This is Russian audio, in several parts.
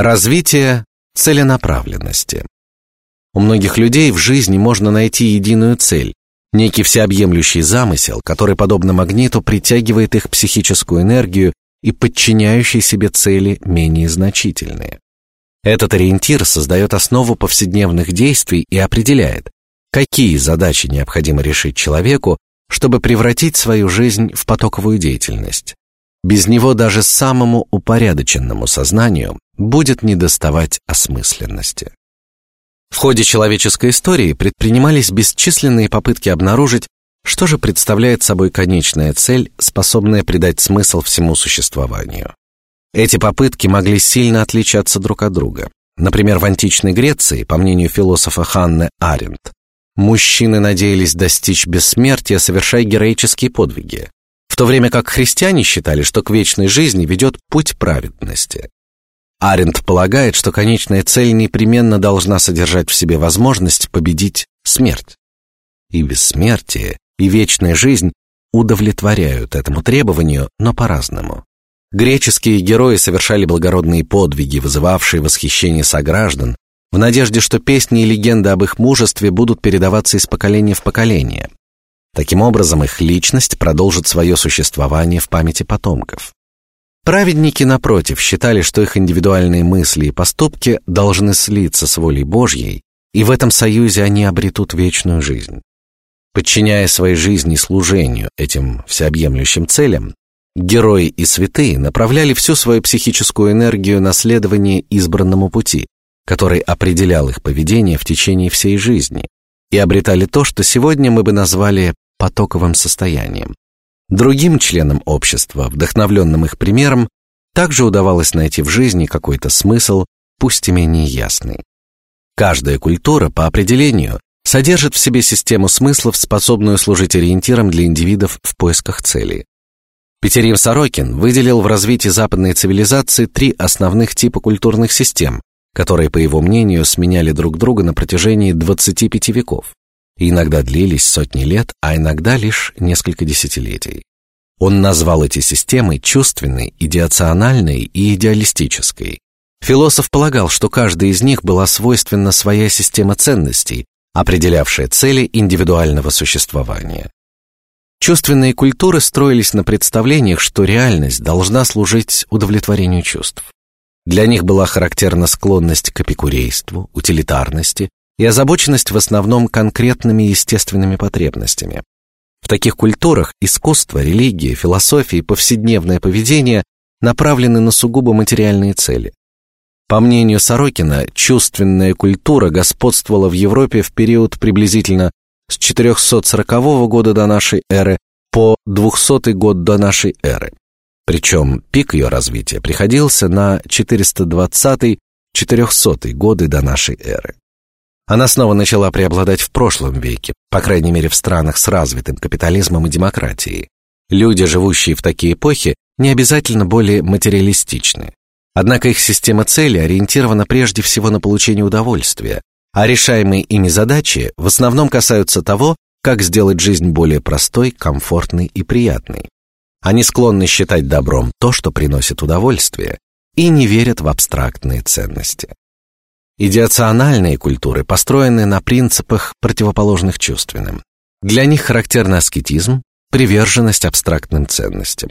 Развитие целенаправленности. У многих людей в жизни можно найти единую цель, некий всеобъемлющий замысел, который, подобно магниту, притягивает их психическую энергию и подчиняющий себе цели менее значительные. Этот ориентир создает основу повседневных действий и определяет, какие задачи необходимо решить человеку, чтобы превратить свою жизнь в потоковую деятельность. Без него даже самому упорядоченному сознанию будет недоставать осмысленности. В ходе человеческой истории предпринимались бесчисленные попытки обнаружить, что же представляет собой конечная цель, способная придать смысл всему существованию. Эти попытки могли сильно отличаться друг от друга. Например, в античной Греции, по мнению философа Ханны Аренд, мужчины надеялись достичь бессмертия, совершая героические подвиги, то время как христиане считали, что к вечной жизни ведет путь праведности. Аренд полагает, что конечная цель непременно должна содержать в себе возможность победить смерть. И бессмертие, и вечная жизнь удовлетворяют этому требованию, но по-разному. Греческие герои совершали благородные подвиги, вызывавшие восхищение сограждан, в надежде, что песни и легенды об их мужестве будут передаваться из поколения в поколение. Таким образом, их личность продолжит свое существование в памяти потомков. Праведники, напротив, считали, что их индивидуальные мысли и поступки должны слиться с волей Божьей, и в этом союзе они обретут вечную жизнь. Подчиняя своей жизни служению этим всеобъемлющим целям, герои и святые направляли всю свою психическую энергию на следование избранному пути, который определял их поведение в течение всей жизни, и обретали то, что сегодня мы бы назвали потоковым состоянием. Другим членам общества, вдохновленным их примером, также удавалось найти в жизни какой-то смысл, пусть и менее ясный. Каждая культура по определению содержит в себе систему смыслов, способную служить ориентиром для индивидов в поисках цели. Петерим Сорокин выделил в развитии западной цивилизации три основных типа культурных систем, которые, по его мнению, сменяли друг друга на протяжении 25 веков и иногда длились сотни лет, а иногда лишь несколько десятилетий. Он назвал эти системы чувственной, идеациональной и идеалистической. Философ полагал, что каждой из них была свойственна своя система ценностей, определявшая цели индивидуального существования. Чувственные культуры строились на представлениях, что реальность должна служить удовлетворению чувств. Для них была характерна склонность к эпикурейству, утилитарности и озабоченность в основном конкретными естественными потребностями. В таких культурах искусство, религия, философия и повседневное поведение направлены на сугубо материальные цели. По мнению Сорокина, чувственная культура господствовала в Европе в период приблизительно с 440 года до нашей эры по 200 год до нашей эры. Причем пик ее развития приходился на 420-400 годы до нашей эры. Она снова начала преобладать в прошлом веке, по крайней мере в странах с развитым капитализмом и демократией. Люди, живущие в такие эпохи, не обязательно более материалистичны. Однако их система целей ориентирована прежде всего на получение удовольствия, а решаемые ими задачи в основном касаются того, как сделать жизнь более простой, комфортной и приятной. Они склонны считать добром то, что приносит удовольствие, и не верят в абстрактные ценности. Идеациональные культуры построены на принципах, противоположных чувственным. Для них характерен аскетизм, приверженность абстрактным ценностям.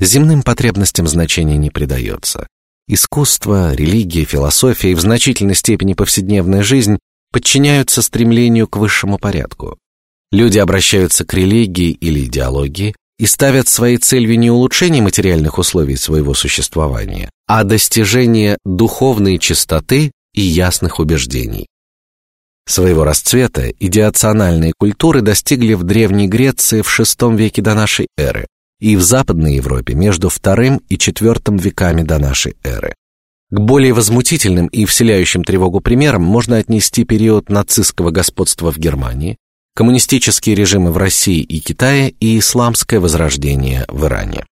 Земным потребностям значения не придается. Искусство, религия, философия и в значительной степени повседневная жизнь подчиняются стремлению к высшему порядку. Люди обращаются к религии или идеологии и ставят своей целью не улучшение материальных условий своего существования, а достижение духовной чистоты и ясных убеждений. Своего расцвета идеациональные культуры достигли в Древней Греции в VI веке до нашей эры и в Западной Европе между II и IV веками до нашей эры. К более возмутительным и вселяющим тревогу примерам можно отнести период нацистского господства в Германии, коммунистические режимы в России и Китае и исламское возрождение в Иране.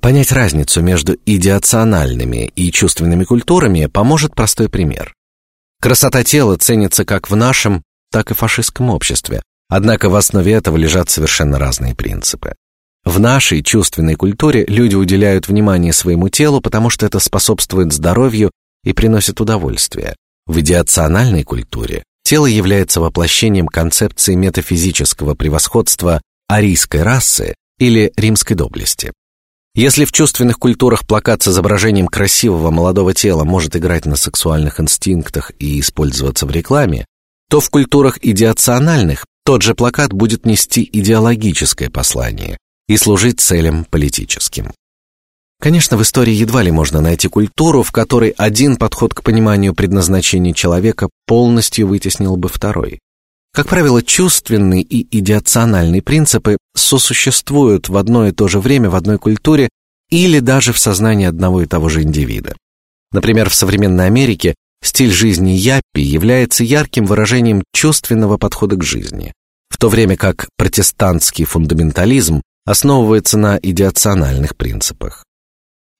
Понять разницу между идеациональными и чувственными культурами поможет простой пример. Красота тела ценится как в нашем, так и фашистском обществе, однако в основе этого лежат совершенно разные принципы. В нашей чувственной культуре люди уделяют внимание своему телу, потому что это способствует здоровью и приносит удовольствие. В идеациональной культуре тело является воплощением концепции метафизического превосходства арийской расы или римской доблести. Если в чувственных культурах плакат с изображением красивого молодого тела может играть на сексуальных инстинктах и использоваться в рекламе, то в культурах идеациональных тот же плакат будет нести идеологическое послание и служить целям политическим. Конечно, в истории едва ли можно найти культуру, в которой один подход к пониманию предназначения человека полностью вытеснил бы второй. Как правило, чувственные и идеациональные принципы сосуществуют в одно и то же время в одной культуре или даже в сознании одного и того же индивида. Например, в современной Америке стиль жизни яппи является ярким выражением чувственного подхода к жизни, в то время как протестантский фундаментализм основывается на идеациональных принципах.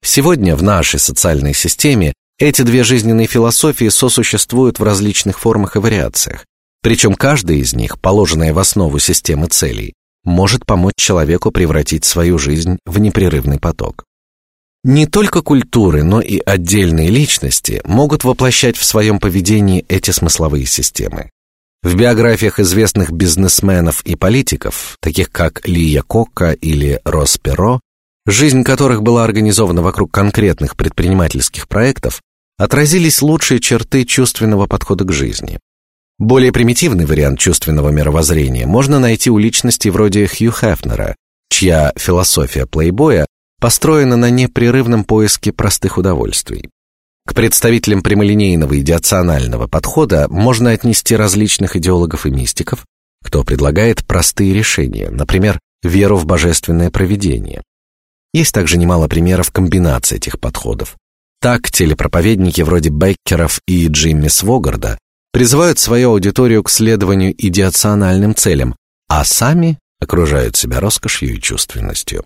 Сегодня в нашей социальной системе эти две жизненные философии сосуществуют в различных формах и вариациях, причем каждая из них, положенная в основу системы целей, может помочь человеку превратить свою жизнь в непрерывный поток. Не только культуры, но и отдельные личности могут воплощать в своем поведении эти смысловые системы. В биографиях известных бизнесменов и политиков, таких как Лия Кокка или Росс Перро, жизнь которых была организована вокруг конкретных предпринимательских проектов, отразились лучшие черты чувственного подхода к жизни, более примитивный вариант чувственного мировоззрения можно найти у личностей вроде Хью Хефнера, чья философия плейбоя построена на непрерывном поиске простых удовольствий. К представителям прямолинейного идеационального подхода можно отнести различных идеологов и мистиков, кто предлагает простые решения, например, веру в божественное провидение. Есть также немало примеров комбинаций этих подходов. Так телепроповедники вроде Беккеров и Джимми Свогарда призывают свою аудиторию к следованию идеациональным целям, а сами окружают себя роскошью и чувственностью.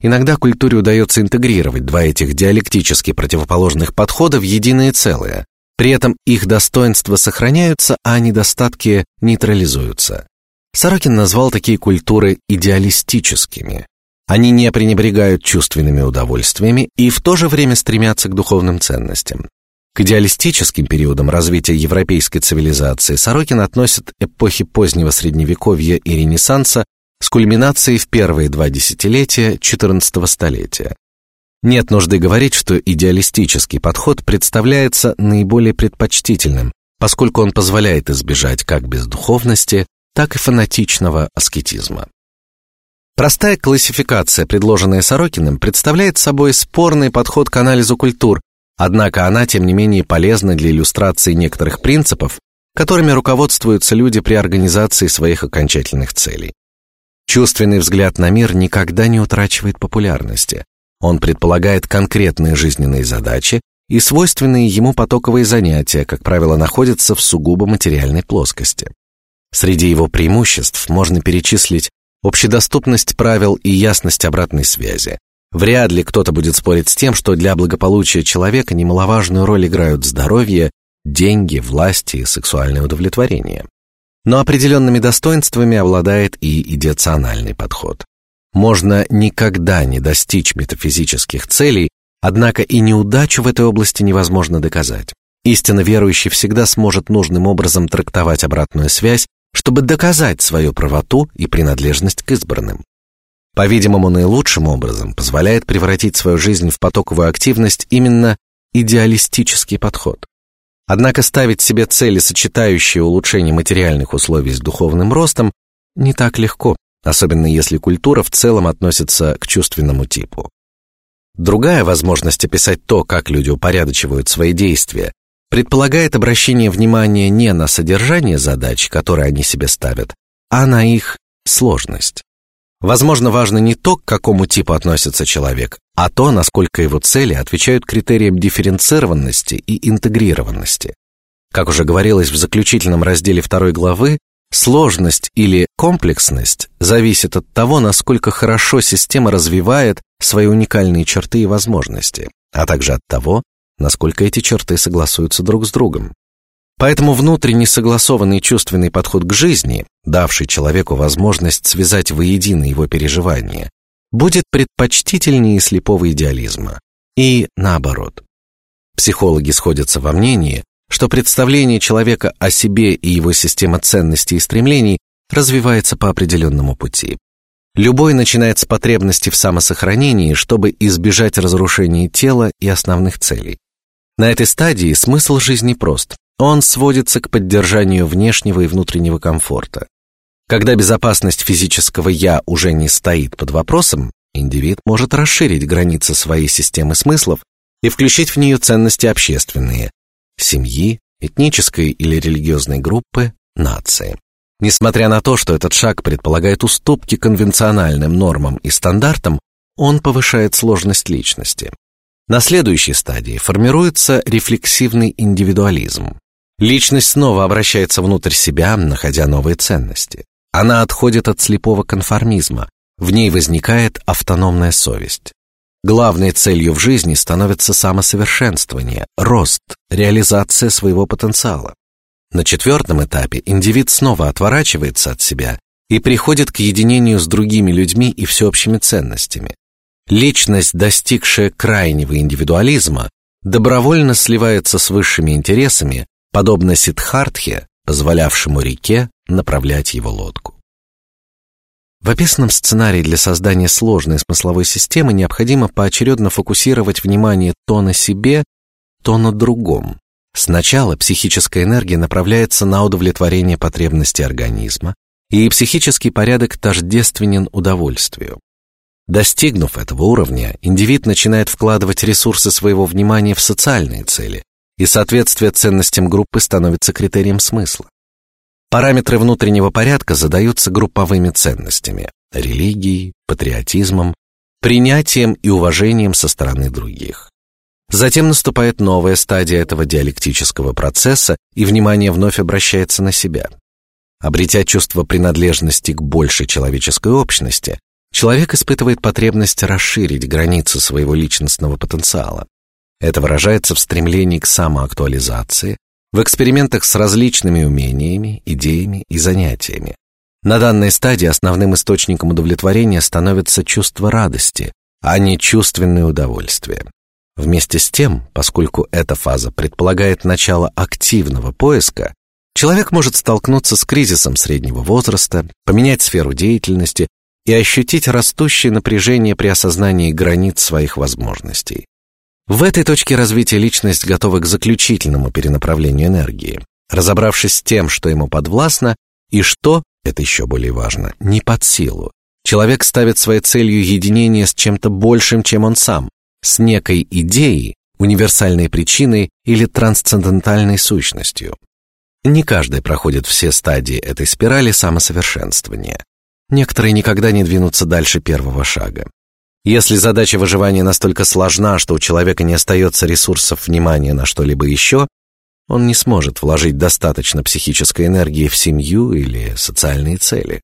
Иногда культуре удается интегрировать два этих диалектически противоположных подхода в единое целое. При этом их достоинства сохраняются, а недостатки нейтрализуются. Сорокин назвал такие культуры идеалистическими. Они не пренебрегают чувственными удовольствиями и в то же время стремятся к духовным ценностям. К идеалистическим периодам развития европейской цивилизации Сорокин относит эпохи позднего средневековья и Ренессанса с кульминацией в первые два десятилетия XIV столетия. Нет нужды говорить, что идеалистический подход представляется наиболее предпочтительным, поскольку он позволяет избежать как бездуховности, так и фанатичного аскетизма. Простая классификация, предложенная Сорокиным, представляет собой спорный подход к анализу культур, Однако она, тем не менее, полезна для иллюстрации некоторых принципов, которыми руководствуются люди при организации своих окончательных целей. Чувственный взгляд на мир никогда не утрачивает популярности. Он предполагает конкретные жизненные задачи, и свойственные ему потоковые занятия, как правило, находятся в сугубо материальной плоскости. Среди его преимуществ можно перечислить общедоступность правил и ясность обратной связи, Вряд ли кто-то будет спорить с тем, что для благополучия человека немаловажную роль играют здоровье, деньги, власть и сексуальное удовлетворение. Но определенными достоинствами обладает и идеациональный подход. Можно никогда не достичь метафизических целей, однако и неудачу в этой области невозможно доказать. Истинно верующий всегда сможет нужным образом трактовать обратную связь, чтобы доказать свою правоту и принадлежность к избранным. По-видимому, наилучшим образом позволяет превратить свою жизнь в потоковую активность именно идеалистический подход. Однако ставить себе цели, сочетающие улучшение материальных условий с духовным ростом, не так легко, особенно если культура в целом относится к чувственному типу. Другая возможность описать то, как люди упорядочивают свои действия, предполагает обращение внимания не на содержание задач, которые они себе ставят, а на их сложность. Возможно, важно не то, к какому типу относится человек, а то, насколько его цели отвечают критериям дифференцированности и интегрированности. Как уже говорилось в заключительном разделе второй главы, сложность или комплексность зависит от того, насколько хорошо система развивает свои уникальные черты и возможности, а также от того, насколько эти черты согласуются друг с другом. Поэтому внутренне согласованный чувственный подход к жизни, давший человеку возможность связать воедино его переживания, будет предпочтительнее слепого идеализма. И наоборот. Психологи сходятся во мнении, что представление человека о себе и его система ценностей и стремлений развивается по определенному пути. Любой начинает с потребности в самосохранении, чтобы избежать разрушения тела и основных целей. На этой стадии смысл жизни прост. Он сводится к поддержанию внешнего и внутреннего комфорта. Когда безопасность физического я уже не стоит под вопросом, индивид может расширить границы своей системы смыслов и включить в нее ценности общественные, семьи, этнической или религиозной группы, нации. Несмотря на то, что этот шаг предполагает уступки конвенциональным нормам и стандартам, он повышает сложность личности. На следующей стадии формируется рефлексивный индивидуализм. Личность снова обращается внутрь себя, находя новые ценности. Она отходит от слепого конформизма, в ней возникает автономная совесть. Главной целью в жизни становится самосовершенствование, рост, реализация своего потенциала. На четвертом этапе индивид снова отворачивается от себя и приходит к единению с другими людьми и всеобщими ценностями. Личность, достигшая крайнего индивидуализма, добровольно сливается с высшими интересами, подобно Сиддхартхе, позволявшему реке направлять его лодку. В описанном сценарии для создания сложной смысловой системы необходимо поочередно фокусировать внимание то на себе, то на другом. Сначала психическая энергия направляется на удовлетворение потребностей организма, и психический порядок тождественен удовольствию. Достигнув этого уровня, индивид начинает вкладывать ресурсы своего внимания в социальные цели, и соответствие ценностям группы становится критерием смысла. Параметры внутреннего порядка задаются групповыми ценностями: религией, патриотизмом, принятием и уважением со стороны других. Затем наступает новая стадия этого диалектического процесса, и внимание вновь обращается на себя. Обретя чувство принадлежности к большей человеческой общности, человек испытывает потребность расширить границы своего личностного потенциала. Это выражается в стремлении к самоактуализации, в экспериментах с различными умениями, идеями и занятиями. На данной стадии основным источником удовлетворения становится чувство радости, а не чувственное удовольствие. Вместе с тем, поскольку эта фаза предполагает начало активного поиска, человек может столкнуться с кризисом среднего возраста, поменять сферу деятельности и ощутить растущее напряжение при осознании границ своих возможностей. В этой точке развития личность готова к заключительному перенаправлению энергии, разобравшись с тем, что ему подвластно и что, это еще более важно, не под силу. Человек ставит своей целью единение с чем-то большим, чем он сам, с некой идеей, универсальной причиной или трансцендентальной сущностью. Не каждый проходит все стадии этой спирали самосовершенствования. Некоторые никогда не двинутся дальше первого шага. Если задача выживания настолько сложна, что у человека не остается ресурсов внимания на что-либо еще, он не сможет вложить достаточно психической энергии в семью или социальные цели.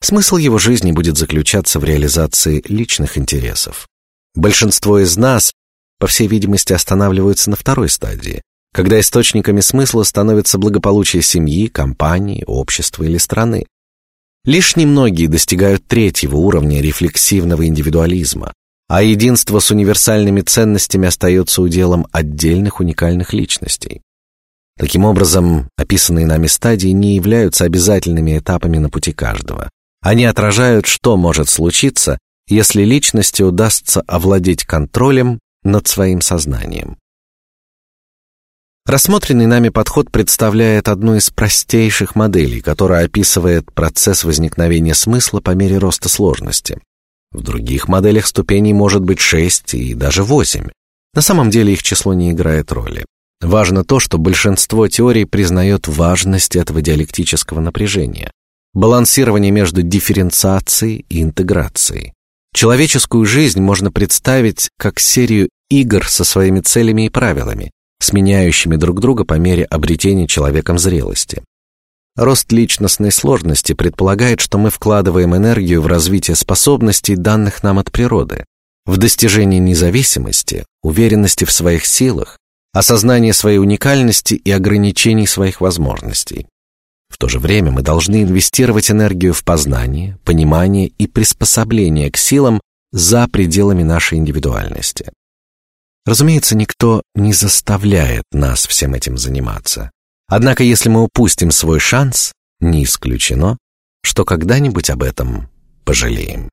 Смысл его жизни будет заключаться в реализации личных интересов. Большинство из нас, по всей видимости, останавливаются на второй стадии, когда источниками смысла становится благополучие семьи, компании, общества или страны. Лишь немногие достигают третьего уровня рефлексивного индивидуализма, а единство с универсальными ценностями остается уделом отдельных уникальных личностей. Таким образом, описанные нами стадии не являются обязательными этапами на пути каждого. Они отражают, что может случиться, если личности удастся овладеть контролем над своим сознанием. Рассмотренный нами подход представляет одну из простейших моделей, которая описывает процесс возникновения смысла по мере роста сложности. В других моделях ступеней может быть шесть и даже восемь. На самом деле их число не играет роли. Важно то, что большинство теорий признает важность этого диалектического напряжения, балансирование между дифференциацией и интеграцией. Человеческую жизнь можно представить как серию игр со своими целями и правилами, сменяющими друг друга по мере обретения человеком зрелости. Рост личностной сложности предполагает, что мы вкладываем энергию в развитие способностей, данных нам от природы, в достижение независимости, уверенности в своих силах, осознание своей уникальности и ограничений своих возможностей. В то же время мы должны инвестировать энергию в познание, понимание и приспособление к силам за пределами нашей индивидуальности. Разумеется, никто не заставляет нас всем этим заниматься. Однако, если мы упустим свой шанс, не исключено, что когда-нибудь об этом пожалеем.